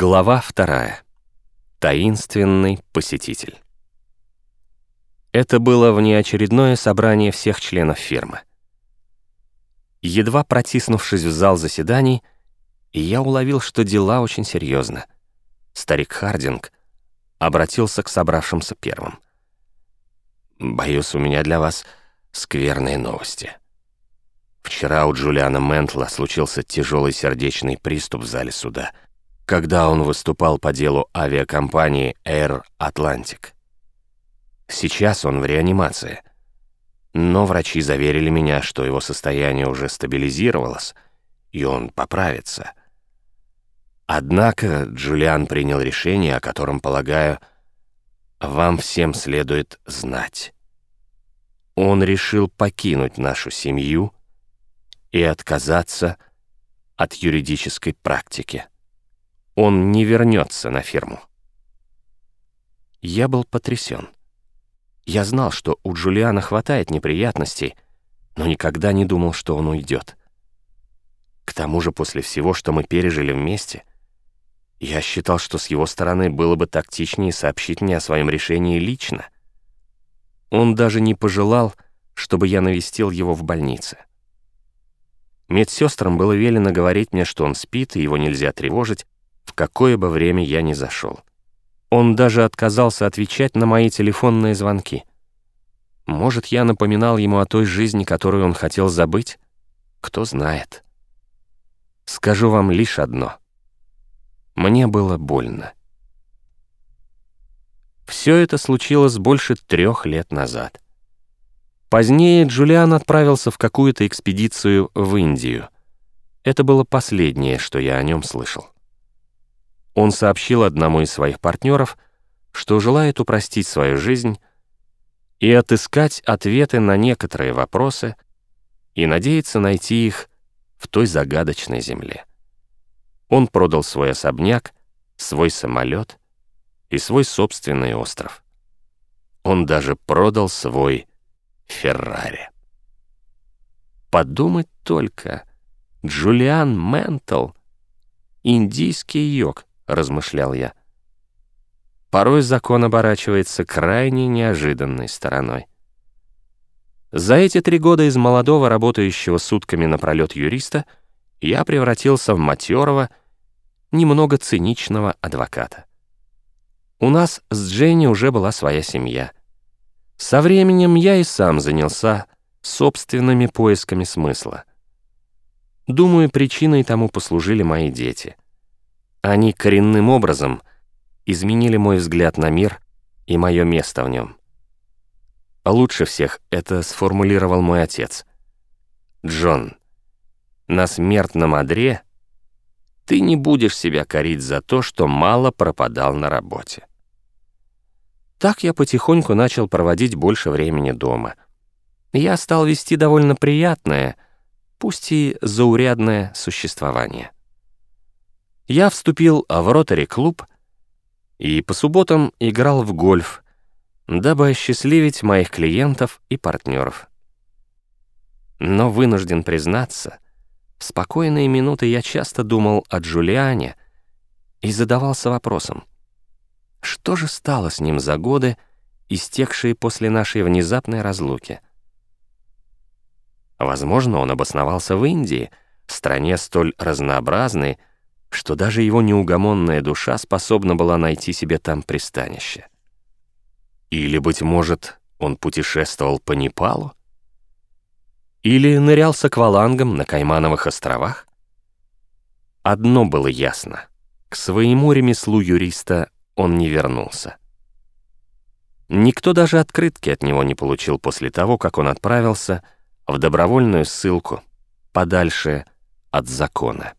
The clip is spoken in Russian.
Глава вторая. Таинственный посетитель. Это было внеочередное собрание всех членов фирмы. Едва протиснувшись в зал заседаний, я уловил, что дела очень серьезно. Старик Хардинг обратился к собравшимся первым. «Боюсь, у меня для вас скверные новости. Вчера у Джулиана Ментла случился тяжелый сердечный приступ в зале суда — когда он выступал по делу авиакомпании Air Atlantic. Сейчас он в реанимации. Но врачи заверили меня, что его состояние уже стабилизировалось, и он поправится. Однако Джулиан принял решение, о котором, полагаю, вам всем следует знать. Он решил покинуть нашу семью и отказаться от юридической практики он не вернется на ферму. Я был потрясен. Я знал, что у Джулиана хватает неприятностей, но никогда не думал, что он уйдет. К тому же после всего, что мы пережили вместе, я считал, что с его стороны было бы тактичнее сообщить мне о своем решении лично. Он даже не пожелал, чтобы я навестил его в больнице. Медсестрам было велено говорить мне, что он спит, и его нельзя тревожить, какое бы время я ни зашел. Он даже отказался отвечать на мои телефонные звонки. Может, я напоминал ему о той жизни, которую он хотел забыть? Кто знает. Скажу вам лишь одно. Мне было больно. Все это случилось больше трех лет назад. Позднее Джулиан отправился в какую-то экспедицию в Индию. Это было последнее, что я о нем слышал. Он сообщил одному из своих партнеров, что желает упростить свою жизнь и отыскать ответы на некоторые вопросы и надеется найти их в той загадочной земле. Он продал свой особняк, свой самолет и свой собственный остров. Он даже продал свой Феррари. Подумать только, Джулиан Ментл, индийский йог, размышлял я. Порой закон оборачивается крайне неожиданной стороной. За эти три года из молодого, работающего сутками напролет юриста, я превратился в матерого, немного циничного адвоката. У нас с Дженни уже была своя семья. Со временем я и сам занялся собственными поисками смысла. Думаю, причиной тому послужили мои дети — они коренным образом изменили мой взгляд на мир и мое место в нем. Лучше всех это сформулировал мой отец. «Джон, на смертном одре ты не будешь себя корить за то, что мало пропадал на работе». Так я потихоньку начал проводить больше времени дома. Я стал вести довольно приятное, пусть и заурядное существование я вступил в ротари-клуб и по субботам играл в гольф, дабы осчастливить моих клиентов и партнеров. Но вынужден признаться, в спокойные минуты я часто думал о Джулиане и задавался вопросом, что же стало с ним за годы, истекшие после нашей внезапной разлуки? Возможно, он обосновался в Индии, стране столь разнообразной, что даже его неугомонная душа способна была найти себе там пристанище. Или, быть может, он путешествовал по Непалу? Или нырял с аквалангом на Каймановых островах? Одно было ясно. К своему ремеслу юриста он не вернулся. Никто даже открытки от него не получил после того, как он отправился в добровольную ссылку подальше от закона.